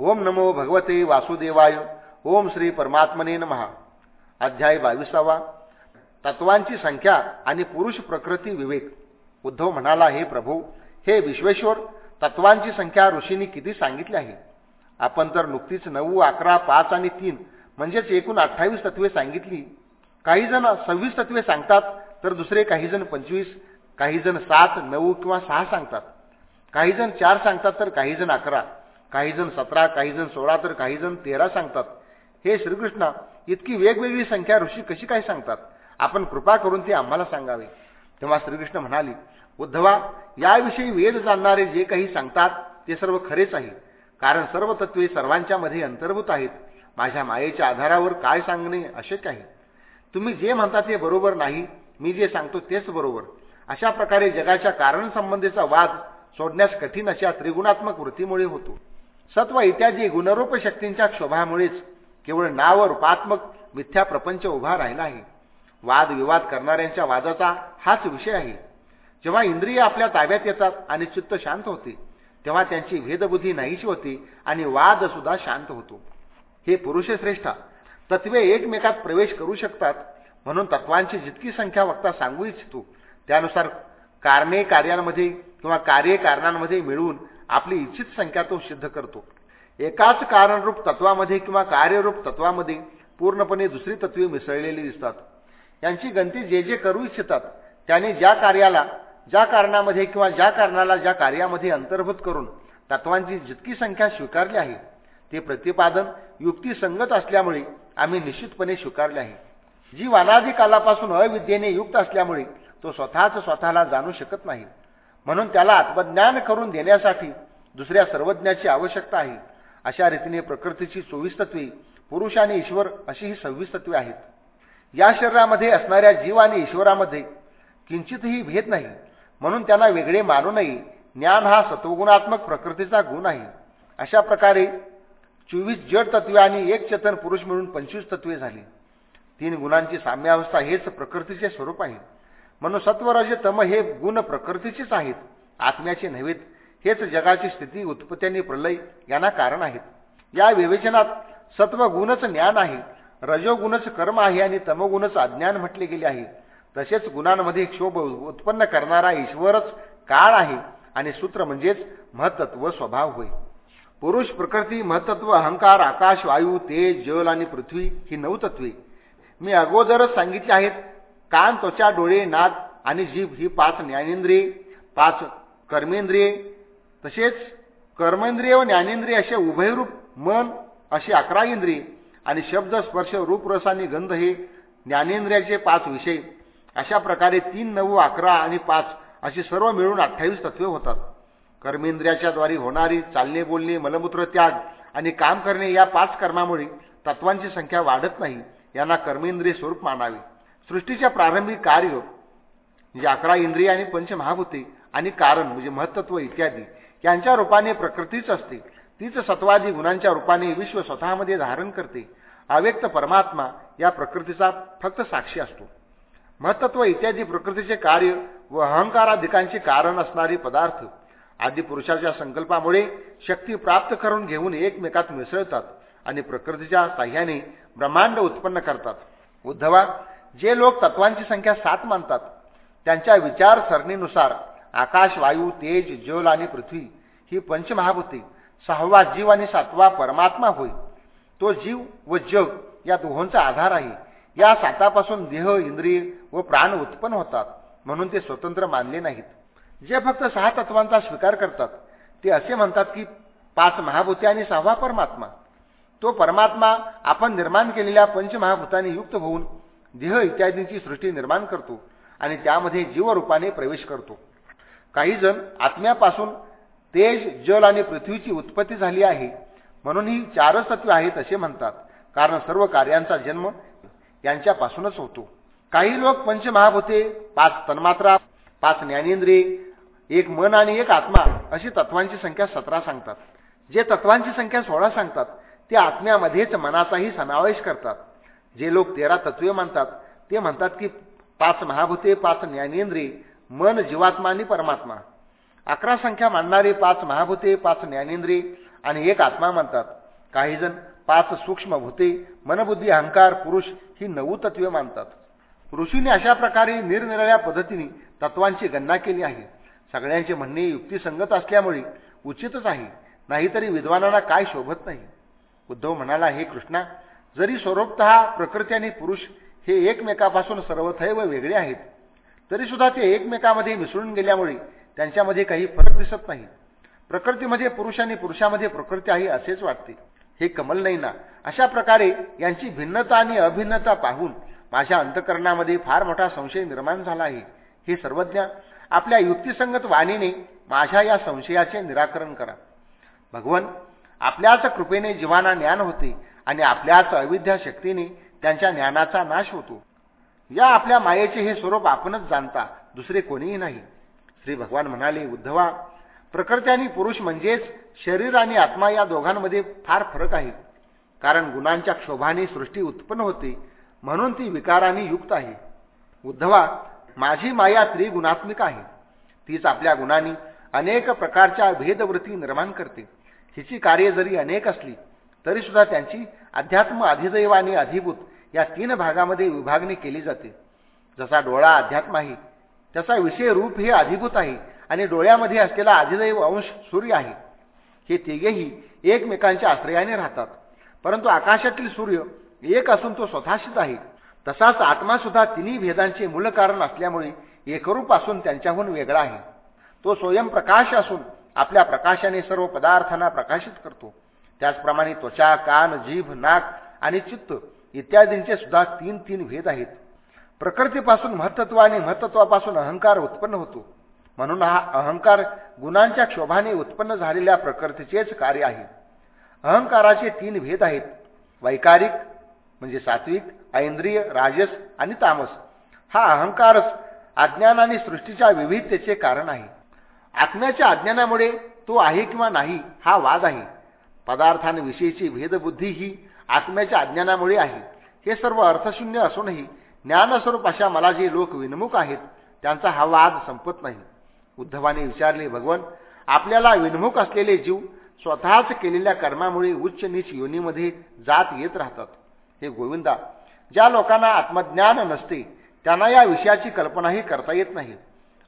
ओम नमो भगवते वासुदेवाय. ओम श्री परमात्मने महा अध्याय बावीसावा. तत्वांची संख्या आणि पुरुष प्रकृती विवेक. उद्धव म्हणाला हे प्रभू हे विश्वेश्वर तत्वांची संख्या ऋषींनी किती सांगितली आहे? आपण तर नुकतीच नऊ अकरा पाच आणि तीन म्हणजेच एकूण अठ्ठावीस तत्वे सांगितली. काही जण सव्वीस तत्वे सांगतात तर दुसरे काही जण पंचवीस काही जण सात नऊ किंवा सहा सांगतात. काही जण चार सांगतात तर काही जण अकरा. काही जण सतरा काही जण सोळा तर काही जण तेरा सांगतात. हे श्रीकृष्णा इतकी वेगवेगळी संख्या ऋषी कशी काय सांगतात? आपण कृपा करून ते आम्हाला सांगावे. तेव्हा श्रीकृष्ण म्हणाले उद्धवा याविषयी वेद जाणणारे जे काही सांगतात ते सर्व खरेच आहे. कारण सर्व तत्वे सर्वांच्या मध्ये अंतर्भूत आहेत. माझ्या मायेच्या आधारावर काय सांगणे अशक्य आहे? तुम्ही जे म्हणता ते बरोबर नाही मी जे सांगतो तेच बरोबर. अशा प्रकारे जगाच्या कारणसंबंधीचा वाद सोडण्यास कठीण अशा त्रिगुणात्मक वृत्तीमुळे होतो. सत्व इत्यादी गुणरूप शक्तींच्या क्षोभामुळेच केवळ नाव रूपात्मक मिथ्या प्रपंच उभा राहिला आहे. वादविवाद करणाऱ्यांच्या वादाचा हाच विषय आहे. जेव्हा इंद्रिय आपल्या ताब्यात येतात आणि चित्त शांत होते तेव्हा त्यांची भेदबुद्धी नाहीशी होते आणि वाद सुद्धा शांत होतो. हे पुरुषश्रेष्ठा तत्वे एकमेकात प्रवेश करू शकतात म्हणून तत्वांची जितकी संख्या वक्ता सांगू इच्छितो त्यानुसार कारणे कार्यांमध्ये किंवा कार्ये कारणांमध्ये मिळून आपली इच्छित संख्या तो सिद्ध करतो. एकाच कारणरूप तत्वामध्ये किंवा कार्यरूप तत्वामध्ये पूर्णपणे दुसरी तत्वे मिसळलेली दिसतात. यांची गंती जे जे करू इच्छितात त्याने ज्या कार्याला ज्या कारणामध्ये किंवा ज्या कारणाला ज्या कार्यामध्ये अंतर्भूत करून तत्वांची जितकी संख्या स्वीकारली आहे ते प्रतिपादन युक्तिसंगत असल्यामुळे आम्ही निश्चितपणे स्वीकारले आहे. जी वानाधिकालापासून अविद्येने युक्त असल्यामुळे तो स्वतःच स्वतःला जाणू शकत नाही. म्हणून त्याला आत्मज्ञान करून देण्यासाठी दुसऱ्या सर्वज्ञाची आवश्यकता आहे. अशा रीतीने प्रकृतीची चोवीस तत्वे पुरुष आणि ईश्वर अशी ही सव्वीस तत्वे आहेत. या शरीरामध्ये असणाऱ्या जीव आणि ईश्वरामध्ये किंचितही भेद नाही. म्हणून त्यांना वेगळे मानू नये ज्ञान हा सत्वगुणात्मक प्रकृतीचा गुण आहे. अशा प्रकारे चोवीस जड तत्वे आणि एक चेतन पुरुष मिळून पंचवीस तत्वे झाली. तीन गुणांची साम्यावस्था हेच प्रकृतीचे स्वरूप आहे. म्हणून सत्वरज तम हे गुण प्रकृतीचेच आहेत. आत्म्याचे नव्हेत हेच जगाची स्थिती उत्पत्ती प्रलय यांना कारण आहेत. या विवेचनात सत्वगुणच ज्ञान आहे रजोगुणच कर्म आहे आणि तमगुणच अज्ञान म्हटले गेले आहे. तसेच गुणांमध्ये क्षोभ उत्पन्न करणारा ईश्वरच काळ आहे आणि सूत्र म्हणजेच महत्त्व स्वभाव होय. पुरुष प्रकृती महत्त्व अहंकार आकाश वायू तेज जल आणि पृथ्वी ही नऊ तत्वे. मी अगोदरच सांगितले आहेत कान त्वचा डोळे नाक आणि जीभ ही पाच ज्ञानेंद्रिये पाच कर्मेंद्रिये. तसेच कर्मेंद्रिय व ज्ञानेंद्रिय असे उभयरूप मन अशी अकरा इंद्रिय आणि शब्द स्पर्श रूप रस आणि गंध हे ज्ञानेंद्रियाचे पाच विषय. अशा प्रकारे तीन नऊ अकरा आणि पाच अशी सर्व मिळून अठ्ठावीस तत्वे होतात. कर्मेंद्रियाच्या द्वारे होणारी चालणे बोलणे मलमूत्र त्याग आणि काम करणे या पाच कर्मामुळे तत्वांची संख्या वाढत नाही. यांना कर्मेंद्रिय स्वरूप मानावे. सृष्टीच्या प्रारंभिक कार्य म्हणजे अकरा इंद्रिय आणि पंचमहाभूते आणि कारण म्हणजे महत्त्व इत्यादी यांच्या रूपाने प्रकृतीच असते. तीच सत्वादी गुणांच्या रूपाने विश्व स्वतःमध्ये धारण करते. अव्यक्त परमात्मा या प्रकृतीचा फक्त साक्षी असतो. महत्त्व इत्यादी प्रकृतीचे कार्य व अहंकाराधिकांचे कारण असणारे पदार्थ आदी पुरुषाच्या संकल्पामुळे शक्ती प्राप्त करून घेऊन एकमेकात मिसळतात आणि प्रकृतीच्या साह्याने ब्रह्मांड उत्पन्न करतात. उद्धवा जे लोक तत्वांची संख्या सात मानतात त्यांच्या विचारसरणीनुसार आकाश वायू तेज जल आणि पृथ्वी ही पंचमहाभूती सहावा जीव आणि सातवा परमात्मा होय. तो जीव व जग या दोहोंचा आधार आहे. या सातापासून देह इंद्रिय व प्राण उत्पन्न होतात म्हणून ते स्वतंत्र मानले नाहीत. जे फक्त सहा तत्वांचा स्वीकार करतात ते असे म्हणतात की पाच महाभूते आणि सहावा परमात्मा. तो परमात्मा आपण निर्माण केलेल्या पंचमहाभूतांनी युक्त होऊन देह इत्यादींची सृष्टी निर्माण करतो आणि त्यामध्ये जीवरूपाने प्रवेश करतो. काही जण आत्म्यापासून तेज जल आणि पृथ्वीची उत्पत्ती झाली आहे. म्हणून ही चारच तत्वे आहेत असे म्हणतात. कारण सर्व कार्यांचा जन्म यांच्यापासूनच होतो. काही लोक पंचमहाभूते पाच तन्मात्रा पाच ज्ञानेंद्रिय एक मन आणि एक आत्मा अशी तत्वांची संख्या सतरा सांगतात. जे तत्वांची संख्या सोळा सांगतात ते आत्म्यामध्येच मनाचाही समावेश करतात. जे लोक तेरा तत्वे मानतात ते म्हणतात की पाच महाभूते पाच ज्ञानेंद्रिय मन जीवात्मा आणि परमात्मा. अकरा संख्या मानणारे पाच महाभूते पाच ज्ञानेंद्रिय आणि एक आत्मा मानतात काही जण पाच सूक्ष्म भूते मनबुद्धी अहंकार पुरुष ही नऊ तत्वे मानतात. ऋषीने अशा प्रकारे निरनिराळ्या पद्धतीने तत्वांची गणना केली आहे. सगळ्यांचे म्हणणे युक्तिसंगत असल्यामुळे उचितच आहे. नाहीतरी विद्वानांना काय शोभत नाही. उद्धव म्हणाला हे कृष्णा जरी स्वरूपत प्रकृती आणि पुरुष हे एकमेकापासून सर्वथैव वेगळे आहेत तरी सुद्धा ते एकमेकामध्ये मिसळून गेल्यामुळे त्यांच्यामध्ये काही फरक दिसत नाही. प्रकृतीमध्ये पुरुष आणि पुरुषामध्ये प्रकृती आहे असेच वाटते. हे कमल नाही ना अशा प्रकारे यांची भिन्नता आणि अभिन्नता पाहून माझ्या अंतकरणामध्ये फार मोठा संशय निर्माण झाला आहे. हे सर्वज्ञ आपल्या युक्तिसंगत वाणीने माझ्या या संशयाचे निराकरण करा. भगवन आपल्याच कृपेने जीवाना ज्ञान होते. आणि आपल्याच अविद्या शक्तीने त्यांच्या ज्ञानाचा नाश होतो. या आपल्या मायेचे हे स्वरूप आपणच जाणता दुसरे कोणीही नाही. श्री भगवान म्हणाले उद्धवा प्रकृती आणि पुरुष म्हणजेच शरीर आणि आत्मा या दोघांमध्ये फार फरक आहे. कारण गुणांच्या क्षोभाने सृष्टी उत्पन्न होते म्हणून ती विकाराने युक्त आहे. उद्धवा माझी माया त्रिगुणात्मिक आहे. तीच आपल्या गुणांनी अनेक प्रकारच्या भेदवृत्ती निर्माण करते. हिची कार्ये जरी अनेक असली तरीसुद्धा त्यांची अध्यात्म अधिदैव आणि अधिभूत या तीन भागामध्ये विभागणी केली जाते. जसा डोळा अध्यात्म आहे त्याचा विषय रूप हे अधिभूत आहे आणि डोळ्यामध्ये असलेला अधिदैव अंश सूर्य आहे. हे तिघेही एकमेकांच्या आश्रयाने राहतात. परंतु आकाशातील सूर्य एक असून तो स्वतःशीच आहे. तसाच आत्मा सुद्धा तिन्ही भेदांचे मूल कारण असल्यामुळे एकरूप असून त्यांच्याहून वेगळा आहे. तो स्वयंप्रकाश असून आपल्या प्रकाशाने सर्व पदार्थांना प्रकाशित करतो. त्याचप्रमाणे त्वचा कान जीभ नाक आणि चित्त इत्यादींचे सुद्धा तीन तीन भेद आहेत. प्रकृतीपासून महत्त्व आणि महत्त्वापासून अहंकार उत्पन्न होतो. म्हणून हा अहंकार गुणांच्या क्षोभाने उत्पन्न झालेल्या प्रकृतीचेच कार्य आहे. अहंकाराचे तीन भेद आहेत. वैकारिक म्हणजे सात्विक ऐंद्रिय राजस आणि तामस. हा अहंकारच अज्ञान आणि सृष्टीच्या विविधतेचे कारण आहे. आत्म्याच्या अज्ञानामुळे तो आहे किंवा नाही हा वाद आहे. पदार्थांविषयीची भेदबुद्धी ही आत्म्याच्या अज्ञानामुळे आहे. हे सर्व अर्थशून्य असूनही ज्ञानस्वरूप अशा मला जे लोक विनमुख आहेत त्यांचा हा वाद संपत नाही. उद्धवाने विचारले भगवन आपल्याला विनमुख असलेले जीव स्वतःच केलेल्या कर्मामुळे उच्च नीच योनीमध्ये जात येत राहतात. हे गोविंदा ज्या लोकांना आत्मज्ञान नसते त्यांना या विषयाची कल्पनाही करता येत नाही.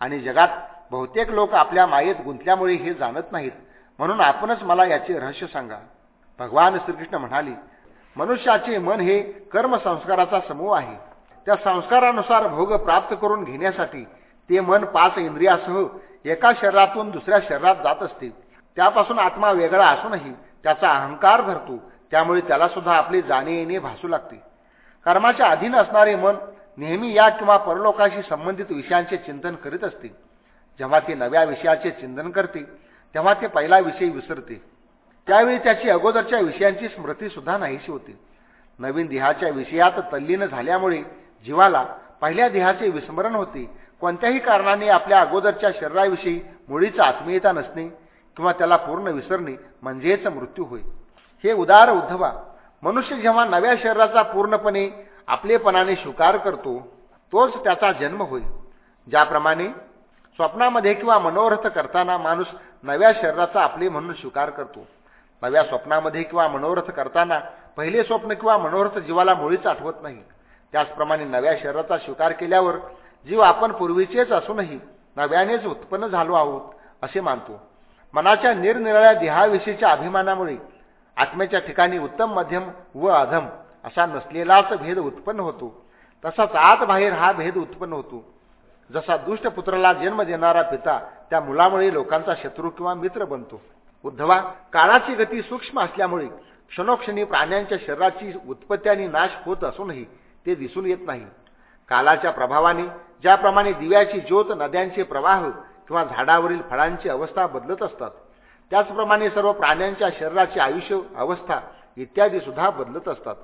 आणि जगात बहुतेक लोक आपल्या मायेत गुंतल्यामुळे हे जाणत नाहीत. म्हणून आपणच मला याचे रहस्य सांगा. भगवान श्रीकृष्ण म्हणाले मनुष्याचे मन हे कर्मसंस्काराचा समूह आहे. त्या संस्कारानुसार भोग प्राप्त करून घेण्यासाठी ते मन पाच इंद्रियासह एका शरीरातून दुसऱ्या शरीरात जात असते. त्यापासून आत्मा वेगळा असूनही त्याचा अहंकार धरतो. त्यामुळे त्याला सुद्धा आपले जाणे येणे भासू लागते. कर्माच्या अधीन असणारे मन नेहमी या किंवा परलोकाशी संबंधित विषयांचे चिंतन करीत असते. जेव्हा ते नव्या विषयाचे चिंतन करते तेव्हा ते पहिला विषय विसरते. त्यावेळी त्याची अगोदरच्या विषयांची स्मृती सुद्धा नाहीशी होते. नवीन देहाच्या विषयात तल्लीन झाल्यामुळे जीवाला पहिल्या देहाचे विस्मरण होते. कोणत्याही कारणाने आपल्या अगोदरच्या शरीराविषयी मुळीच आत्मीयता नसणे किंवा त्याला पूर्ण विसरणे म्हणजेच मृत्यू होय. हे उदार उद्धवा मनुष्य जेव्हा नव्या शरीराचा पूर्णपणे आपलेपणाने स्वीकार करतो तोच त्याचा जन्म होय. ज्याप्रमाणे स्वप्नामध्ये किंवा मनोरथ करताना माणूस नव्या शरीराचा आपले म्हणून स्वीकार करतो. नव्या स्वप्नामध्ये किंवा मनोरथ करताना पहिले स्वप्न किंवा मनोरथ जीवाला मुळीच आठवत नाही. त्याचप्रमाणे नव्या शरीराचा स्वीकार केल्यावर जीव आपण पूर्वीचेच असूनही नव्यानेच उत्पन्न झालो आहोत असे मानतो. मनाच्या निरनिराळ्या देहाविषयीच्या अभिमानामुळे आत्म्याच्या ठिकाणी उत्तम मध्यम व अधम असा नसलेलाच भेद उत्पन्न होतो. तसाच आत बाहेर हा भेद उत्पन्न होतो. जसा दुष्ट पुत्राला जन्म देणारा पिता त्या मुलामुळे लोकांचा शत्रू किंवा मित्र बनतो. उद्धवा काळाची गती सूक्ष्म असल्यामुळे क्षणोक्षणी प्राण्यांच्या शरीराची उत्पत्ती आणि नाश होत असूनही ते दिसून येत नाही. कालाच्या प्रभावाने ज्याप्रमाणे दिव्याची ज्योत नद्यांचे प्रवाह किंवा झाडावरील फळांची अवस्था बदलत असतात त्याचप्रमाणे सर्व प्राण्यांच्या शरीराची आयुष्य अवस्था इत्यादी सुद्धा बदलत असतात.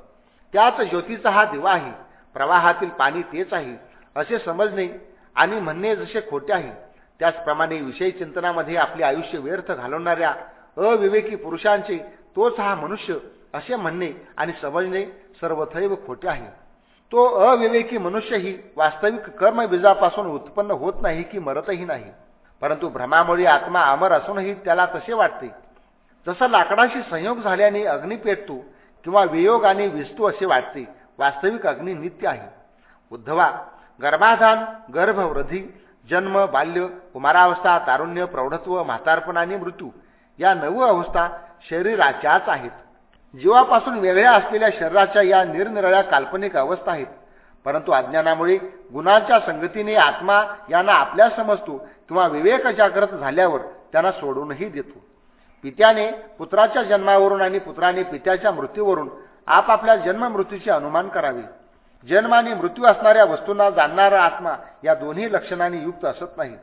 त्याच ज्योतीचा हा दिवा आहे प्रवाहातील पाणी तेच आहे असे समजणे आणि म्हणणे जसे खोटे आहे त्याचप्रमाणे विषय चिंतनामध्ये आपले आयुष्य व्यर्थ घालवणाऱ्या अविवेकी पुरुषांचे तोच हा मनुष्य असे म्हणणे आणि समजणे सर्वथैव खोटे आहे. तो अविवेकी मनुष्यही वास्तविक कर्मबीजापासून उत्पन्न होत नाही की मरतही नाही परंतु भ्रमामुळे आत्मा अमर असूनही त्याला तसे वाटते. जसा लाकडाशी संयोग झाल्याने अग्नी पेटतो किंवा वियोगाने विस्तू असे वाटते वास्तविक अग्नी नित्य आहे. उद्धवा गर्भाधान गर्भवृद्धी जन्म बाल्य कुमारावस्था तारुण्य प्रौढत्व म्हातारपण आणि मृत्यू या नऊ अवस्था शरीराच्याच आहेत. जीवापासून वेगळ्या असलेल्या शरीराच्या या निरनिराळ्या काल्पनिक अवस्था आहेत. परंतु अज्ञानामुळे गुणांच्या संगतीने आत्मा यांना आपल्या समजतो किंवा विवेक जागृत झाल्यावर त्यांना सोडूनही देतो. पित्याने पुत्राच्या जन्मावरून आणि पुत्राने पित्याच्या मृत्यूवरून आपापल्या जन्म मृत्यूचे अनुमान करावे. जन्म आणि मृत्यू असणाऱ्या वस्तूंना जाणणारा आत्मा या दोन्ही लक्षणांनी युक्त असत नाही.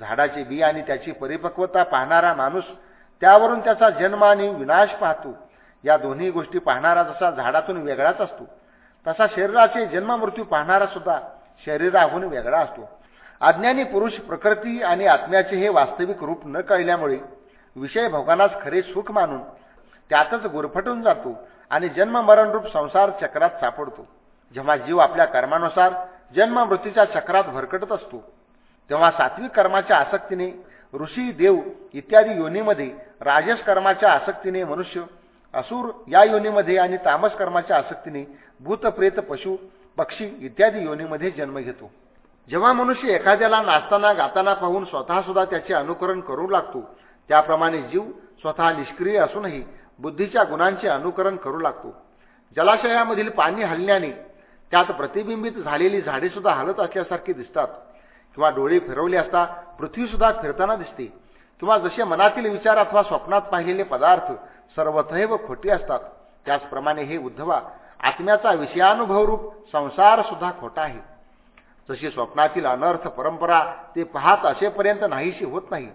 झाडाचे बी आणि त्याची परिपक्वता पाहणारा माणूस त्यावरून त्याचा जन्म आणि विनाश पाहतो. या दोन्ही गोष्टी पाहणारा जसा झाडातून वेगळाच असतो तसा शरीराचे जन्म मृत्यू पाहणारा सुद्धा शरीराहून वेगळा असतो. अज्ञानी पुरुष प्रकृती आणि आत्म्याचे हे वास्तविक रूप न कळल्यामुळे विषय भोगानाच खरे सुख मानून त्यातच गुरफटून जातो आणि जन्म मरणरूप संसार चक्रात सापडतो. जेव्हा जीव आपल्या कर्मानुसार जन्म मृत्यूच्या चक्रात भरकटत असतो तेव्हा सात्विक कर्माच्या आसक्तीने ऋषी देव इत्यादी योनीमध्ये राजस कर्माच्या आसक्तीने मनुष्य असुर या योनीमध्ये आणि तामस कर्माच्या आसक्तीने भूत प्रेत पशु पक्षी इत्यादी योनीमध्ये जन्म घेतो. जेव्हा मनुष्य एखाद्याला नाचताना गाताना पाहून स्वतःसुद्धा त्याचे अनुकरण करू लागतो त्याप्रमाणे जीव स्वतः निष्क्रिय असूनही बुद्धीच्या गुणांचे अनुकरण करू लागतो. जलाशयामधील पाणी हलण्याने त्यात प्रतिबिंबित झालेली झाडे सुद्धा हलत असल्यासारखी दिसतात. किंवा डोळे फिरवले असता पृथ्वी सुद्धा फिरताना दिसते. किंवा जसे मनातील विचार अथवा स्वप्नात पाहिलेले पदार्थ सर्वथैव खोटे असतात. त्याचप्रमाणे हे उद्धवा आत्म्याचा विषयानुभव रूप संसार सुद्धा खोटा आहे. जशी स्वप्नातील अनर्थ परंपरा ते पाहत असेपर्यंत नाहीशी होत नाही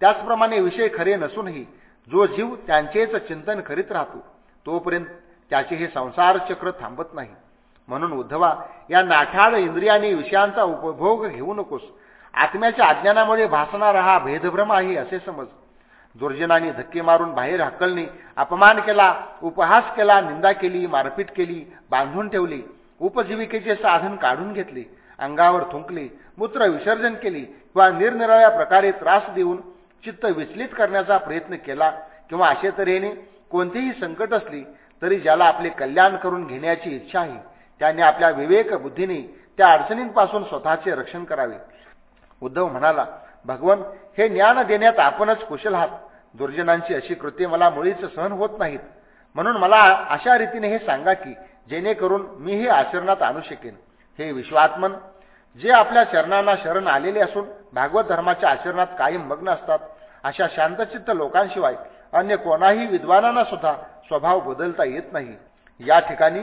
त्याचप्रमाणे विषय खरे नसूनही जो जीव त्यांचेच चिंतन करीत राहतो तोपर्यंत त्याचे हे संसार चक्र थांबत नाही. म्हणून उद्धवा या नाठाळ इंद्रियाने विषयांचा उपभोग घेऊ नकोस. आत्म्याच्या अज्ञानामुळे भासणारा हा भेदभ्रम आहे असे समज. दुर्जनाने धक्के मारून बाहेर हकलणे अपमान केला उपहास केला निंदा केली मारपीट केली बांधून ठेवली उपजीविकेचे साधन काढून घेतले अंगावर थुंकले मूत्र विसर्जन केले किंवा निरनिराळ्या प्रकारे त्रास देऊन चित्त विचलित करण्याचा प्रयत्न केला किंवा अशा तऱ्हेने कोणतीही संकट असली तरी ज्याला आपले कल्याण करून घेण्याची इच्छा आहे त्याने आपल्या विवेक बुद्धीने त्या अडचणींपासून स्वतःचे रक्षण करावे. उद्धव म्हणाला भगवन हे ज्ञान देण्यात आपणच कुशल आहात. दुर्जनांची अशी कृत्ये मला मुळीच सहन होत नाहीत. म्हणून मला अशा रीतीने हे सांगा की जेणेकरून मी हे आचरणात आणू शकेन. हे विश्वात्मन जे आपल्या चरणांना शरण आलेले असून भागवत धर्माच्या आचरणात कायम मग्न असतात अशा शांतचित्त लोकांशिवाय अन्य कोणाही विद्वानांना सुद्धा स्वभाव बदलता येत नाही. या ठिकाणी